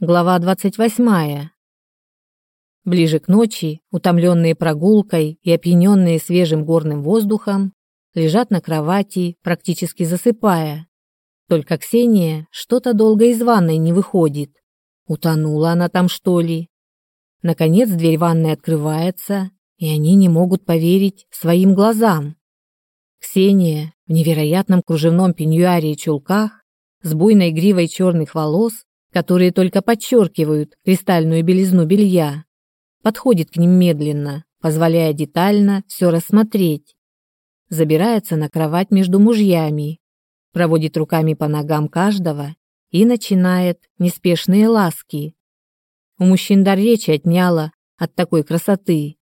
Глава 28. Ближе к ночи, утомленные прогулкой и опьяненные свежим горным воздухом, лежат на кровати, практически засыпая. Только Ксения что-то долго из ванной не выходит. Утонула она там, что ли? Наконец дверь ванной открывается, и они не могут поверить своим глазам. Ксения в невероятном кружевном пеньюаре и чулках, с буйной гривой черных волос, которые только подчеркивают кристальную белизну белья, подходит к ним медленно, позволяя детально все рассмотреть. Забирается на кровать между мужьями, проводит руками по ногам каждого и начинает неспешные ласки. У мужчин дар речи отняло от такой красоты,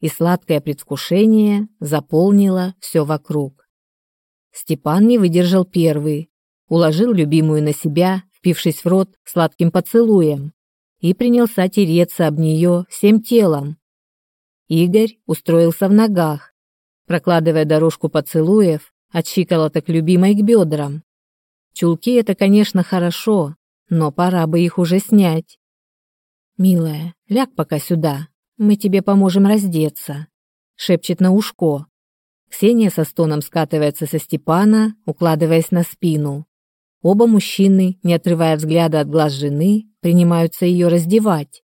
и сладкое предвкушение заполнило все вокруг. Степан не выдержал первый, уложил любимую на себя впившись в рот сладким поцелуем, и принялся тереться об нее всем телом. Игорь устроился в ногах, прокладывая дорожку поцелуев от щиколоток любимой к бедрам. Чулки — это, конечно, хорошо, но пора бы их уже снять. «Милая, ляг пока сюда, мы тебе поможем раздеться», — шепчет на ушко. Ксения со стоном скатывается со Степана, укладываясь на спину. Оба мужчины, не отрывая взгляда от глаз жены, принимаются ее раздевать.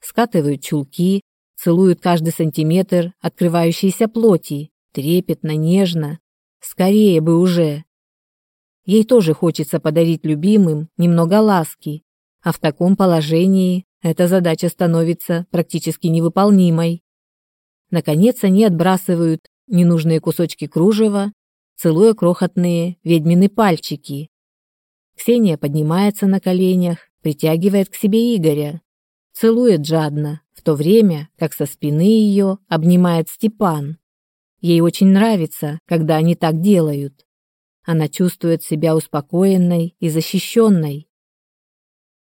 Скатывают чулки, целуют каждый сантиметр открывающейся плоти, трепетно, нежно. Скорее бы уже. Ей тоже хочется подарить любимым немного ласки, а в таком положении эта задача становится практически невыполнимой. Наконец они отбрасывают ненужные кусочки кружева, целуя крохотные ведьмины пальчики, Ксения поднимается на коленях, притягивает к себе Игоря, целует жадно, в то время как со спины ее обнимает Степан. Ей очень нравится, когда они так делают. Она чувствует себя успокоенной и защищенной.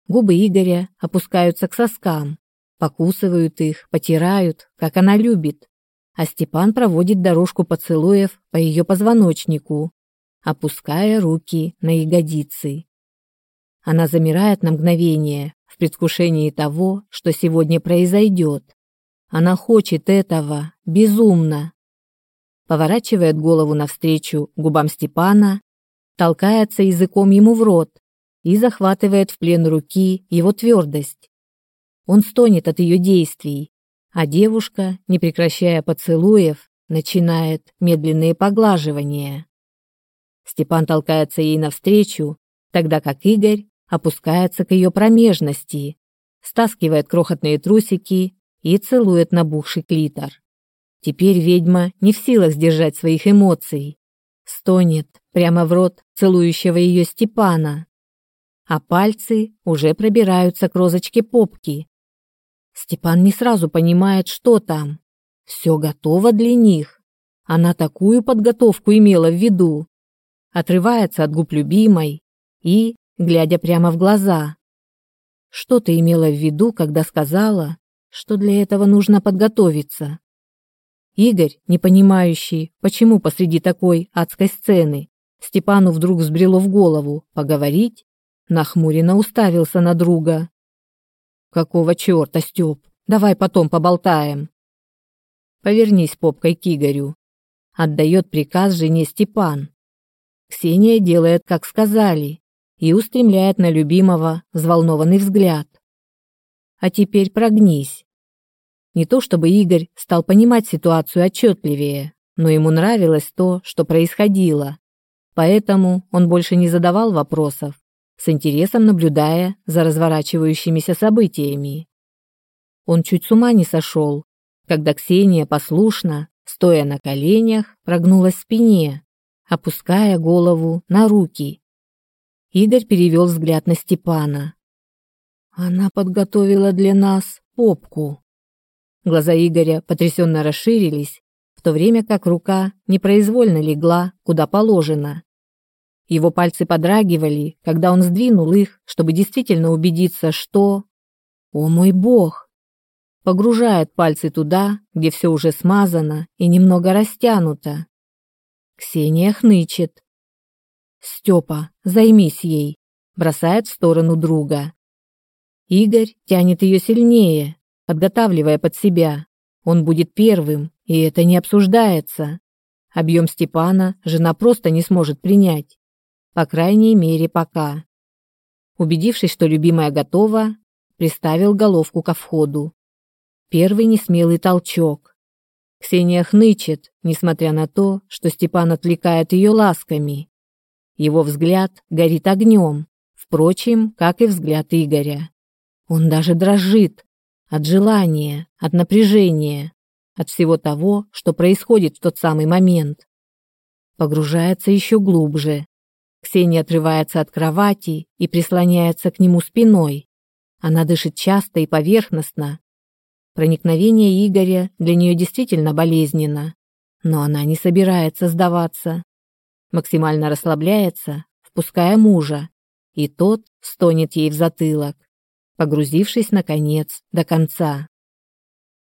Губы Игоря опускаются к соскам, покусывают их, потирают, как она любит, а Степан проводит дорожку поцелуев по ее позвоночнику, опуская руки на ягодицы. Она замирает на мгновение в предвкушении того, что сегодня произойдет. Она хочет этого, безумно. Поворачивает голову навстречу губам Степана, толкается языком ему в рот и захватывает в плен руки его твердость. Он стонет от ее действий, а девушка, не прекращая поцелуев, начинает медленные поглаживания. Степан толкается ей навстречу, тогда как Игорь опускается к ее промежности, стаскивает крохотные трусики и целует набухший клитор. Теперь ведьма не в силах сдержать своих эмоций. Стонет прямо в рот целующего ее Степана. А пальцы уже пробираются к розочке попки. Степан не сразу понимает, что там. Все готово для них. Она такую подготовку имела в виду отрывается от губ любимой и, глядя прямо в глаза. Что ты имела в виду, когда сказала, что для этого нужно подготовиться? Игорь, не понимающий, почему посреди такой адской сцены Степану вдруг взбрело в голову поговорить, нахмуренно уставился на друга. «Какого черта, Степ? Давай потом поболтаем». «Повернись попкой к Игорю», — отдает приказ жене Степан. Ксения делает, как сказали, и устремляет на любимого взволнованный взгляд. А теперь прогнись. Не то чтобы Игорь стал понимать ситуацию отчетливее, но ему нравилось то, что происходило. Поэтому он больше не задавал вопросов, с интересом наблюдая за разворачивающимися событиями. Он чуть с ума не сошел, когда Ксения послушно, стоя на коленях, прогнулась в спине, опуская голову на руки. Игорь перевел взгляд на Степана. Она подготовила для нас попку. Глаза Игоря потрясенно расширились, в то время как рука непроизвольно легла куда положено. Его пальцы подрагивали, когда он сдвинул их, чтобы действительно убедиться, что... О мой бог! Погружает пальцы туда, где все уже смазано и немного растянуто. Ксения хнычет. «Степа, займись ей», бросает в сторону друга. Игорь тянет ее сильнее, подготавливая под себя. Он будет первым, и это не обсуждается. Объем Степана жена просто не сможет принять. По крайней мере, пока. Убедившись, что любимая готова, приставил головку ко входу. Первый несмелый толчок. Ксения хнычет, несмотря на то, что Степан отвлекает ее ласками. Его взгляд горит огнем, впрочем, как и взгляд Игоря. Он даже дрожит от желания, от напряжения, от всего того, что происходит в тот самый момент. Погружается еще глубже. Ксения отрывается от кровати и прислоняется к нему спиной. Она дышит часто и поверхностно. Проникновение Игоря для нее действительно болезненно, но она не собирается сдаваться. Максимально расслабляется, впуская мужа, и тот стонет ей в затылок, погрузившись, наконец, до конца.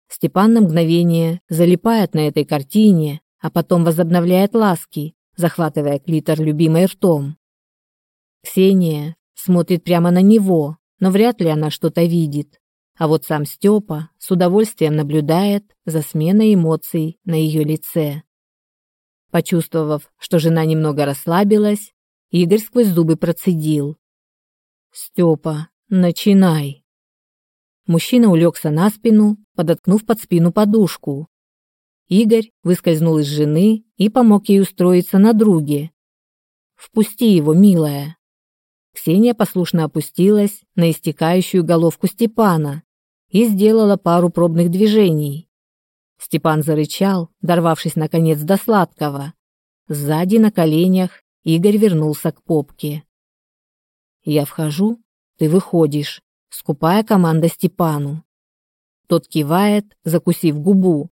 Степан на мгновение залипает на этой картине, а потом возобновляет ласки, захватывая клитор любимой ртом. Ксения смотрит прямо на него, но вряд ли она что-то видит. А вот сам Степа с удовольствием наблюдает за сменой эмоций на ее лице. Почувствовав, что жена немного расслабилась, Игорь сквозь зубы процедил. «Степа, начинай!» Мужчина улегся на спину, подоткнув под спину подушку. Игорь выскользнул из жены и помог ей устроиться на друге. «Впусти его, милая!» Ксения послушно опустилась на истекающую головку Степана и сделала пару пробных движений. Степан зарычал, дорвавшись наконец до сладкого. Сзади на коленях Игорь вернулся к попке. Я вхожу, ты выходишь, скупая команда Степану. Тот кивает, закусив губу.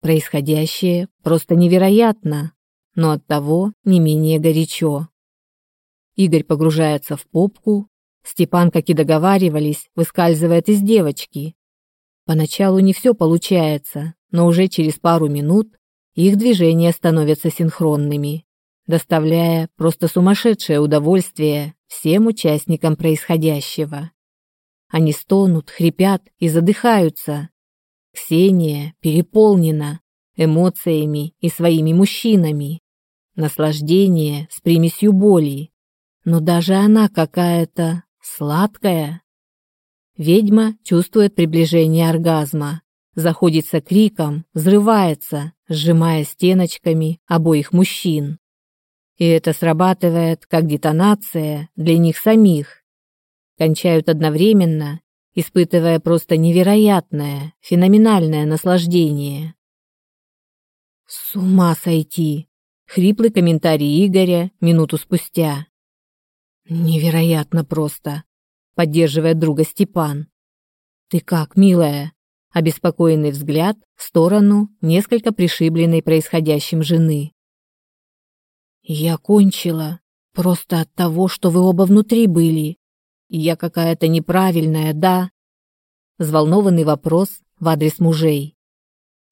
Происходящее просто невероятно, но оттого не менее горячо. Игорь погружается в попку, Степан, как и договаривались, выскальзывает из девочки. Поначалу не все получается, но уже через пару минут их движения становятся синхронными, доставляя просто сумасшедшее удовольствие всем участникам происходящего. Они стонут, хрипят и задыхаются. Ксения переполнена эмоциями и своими мужчинами. Наслаждение с примесью боли но даже она какая-то сладкая. Ведьма чувствует приближение оргазма, заходится криком, взрывается, сжимая стеночками обоих мужчин. И это срабатывает как детонация для них самих. Кончают одновременно, испытывая просто невероятное, феноменальное наслаждение. С ума сойти! Хриплый комментарий Игоря минуту спустя. Невероятно просто, поддерживая друга Степан. Ты как, милая? Обеспокоенный взгляд в сторону несколько пришибленной происходящим жены. Я кончила просто от того, что вы оба внутри были. Я какая-то неправильная, да? Взволнованный вопрос в адрес мужей.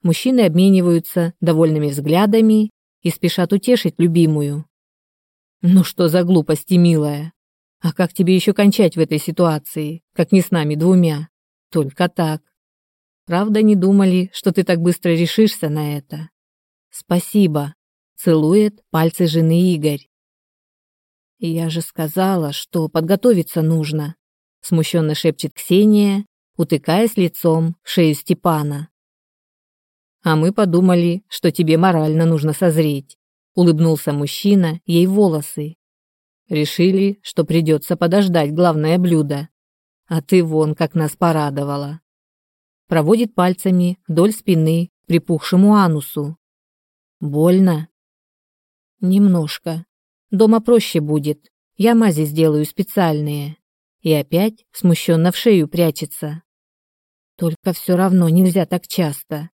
Мужчины обмениваются довольными взглядами и спешат утешить любимую. Ну что за глупости, милая? А как тебе еще кончать в этой ситуации, как не с нами двумя? Только так. Правда, не думали, что ты так быстро решишься на это? Спасибо. Целует пальцы жены Игорь. Я же сказала, что подготовиться нужно, смущенно шепчет Ксения, утыкаясь лицом в шею Степана. А мы подумали, что тебе морально нужно созреть улыбнулся мужчина ей волосы. Решили, что придется подождать главное блюдо. А ты вон как нас порадовала. Проводит пальцами вдоль спины припухшему анусу. Больно? Немножко. Дома проще будет. Я мази сделаю специальные. И опять смущенно в шею прячется. Только все равно нельзя так часто.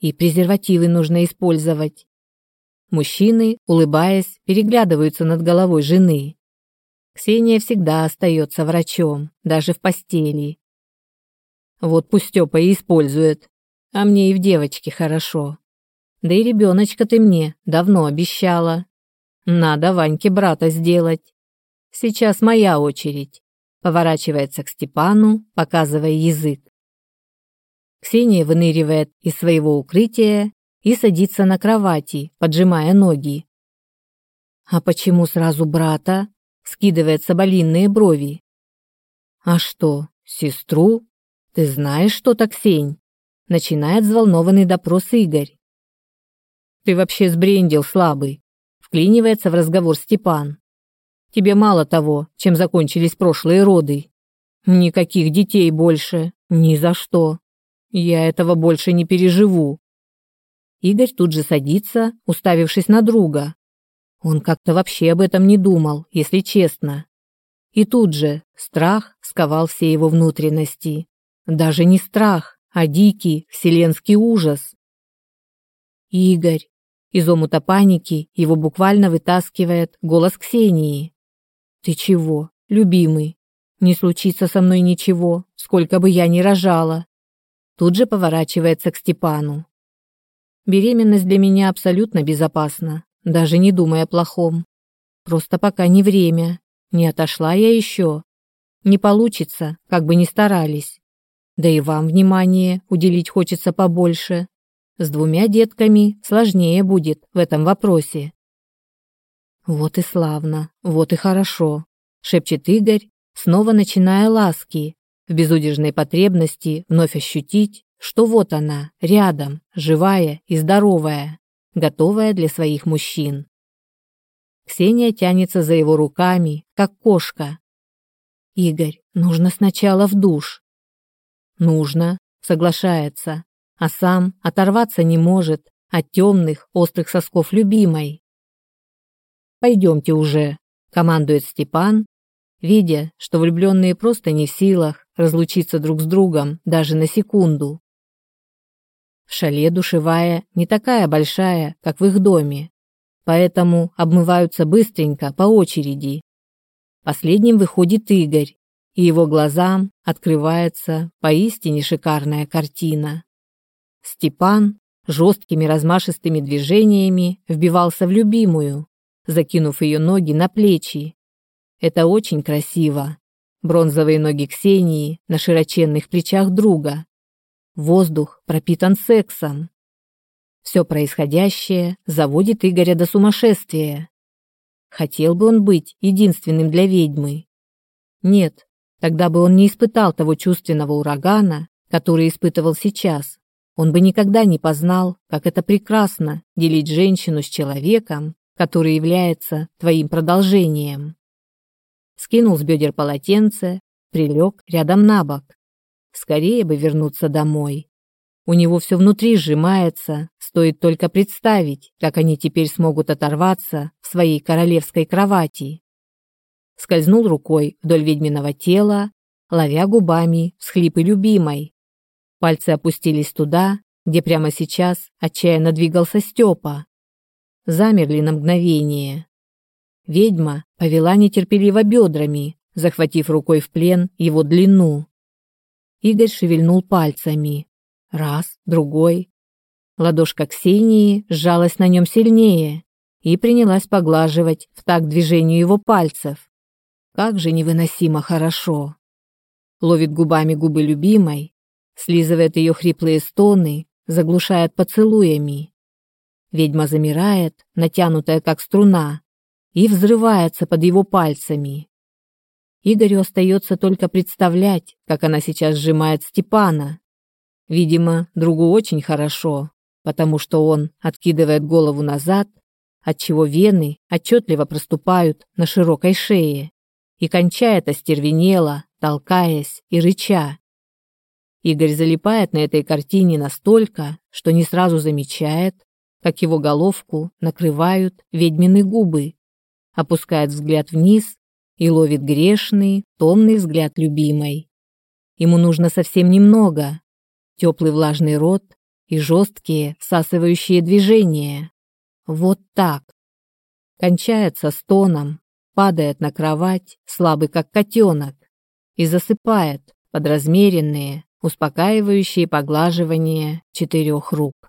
И презервативы нужно использовать. Мужчины, улыбаясь, переглядываются над головой жены. Ксения всегда остается врачом, даже в постели. Вот пусть Степа и использует, а мне и в девочке хорошо. Да и ребеночка ты мне давно обещала. Надо Ваньке брата сделать. Сейчас моя очередь. поворачивается к Степану, показывая язык. Ксения выныривает из своего укрытия и садится на кровати, поджимая ноги. «А почему сразу брата?» — скидывает соболинные брови. «А что, сестру? Ты знаешь что-то, Ксень?» — начинает взволнованный допрос Игорь. «Ты вообще сбрендил, слабый», — вклинивается в разговор Степан. «Тебе мало того, чем закончились прошлые роды. Никаких детей больше, ни за что. Я этого больше не переживу. Игорь тут же садится, уставившись на друга. Он как-то вообще об этом не думал, если честно. И тут же страх сковал все его внутренности. Даже не страх, а дикий вселенский ужас. Игорь. Из омута паники его буквально вытаскивает голос Ксении. «Ты чего, любимый? Не случится со мной ничего, сколько бы я ни рожала. Тут же поворачивается к Степану. Беременность для меня абсолютно безопасна, даже не думая о плохом. Просто пока не время, не отошла я еще. Не получится, как бы ни старались. Да и вам внимание уделить хочется побольше. С двумя детками сложнее будет в этом вопросе. Вот и славно, вот и хорошо, шепчет Игорь, снова начиная ласки, в безудержной потребности вновь ощутить, что вот она, рядом, живая и здоровая, готовая для своих мужчин. Ксения тянется за его руками, как кошка. «Игорь, нужно сначала в душ». «Нужно», соглашается, а сам оторваться не может от темных, острых сосков любимой. «Пойдемте уже», — командует Степан, видя, что влюбленные просто не в силах разлучиться друг с другом даже на секунду. Шале душевая не такая большая, как в их доме, поэтому обмываются быстренько по очереди. Последним выходит Игорь, и его глазам открывается поистине шикарная картина. Степан жесткими размашистыми движениями вбивался в любимую, закинув ее ноги на плечи это очень красиво. Бронзовые ноги Ксении на широченных плечах друга. Воздух пропитан сексом. Все происходящее заводит Игоря до сумасшествия. Хотел бы он быть единственным для ведьмы. Нет, тогда бы он не испытал того чувственного урагана, который испытывал сейчас. Он бы никогда не познал, как это прекрасно делить женщину с человеком, который является твоим продолжением скинул с бедер полотенце, прилег рядом на бок. Скорее бы вернуться домой. У него все внутри сжимается, стоит только представить, как они теперь смогут оторваться в своей королевской кровати. Скользнул рукой вдоль ведьминого тела, ловя губами всхлипы любимой. Пальцы опустились туда, где прямо сейчас отчаянно двигался Степа. Замерли на мгновение. Ведьма повела нетерпеливо бедрами, захватив рукой в плен его длину. Игорь шевельнул пальцами. Раз, другой. Ладошка Ксении сжалась на нем сильнее и принялась поглаживать в такт движению его пальцев. Как же невыносимо хорошо. Ловит губами губы любимой, слизывает ее хриплые стоны, заглушает поцелуями. Ведьма замирает, натянутая как струна, и взрывается под его пальцами. Игорю остается только представлять, как она сейчас сжимает Степана. Видимо, другу очень хорошо, потому что он откидывает голову назад, отчего вены отчетливо проступают на широкой шее и кончает остервенело, толкаясь и рыча. Игорь залипает на этой картине настолько, что не сразу замечает, как его головку накрывают ведьмины губы, опускает взгляд вниз и ловит грешный, томный взгляд любимой. Ему нужно совсем немного. Теплый влажный рот и жесткие, всасывающие движения. Вот так. Кончается стоном, падает на кровать, слабый как котенок, и засыпает под размеренные, успокаивающие поглаживания четырех рук.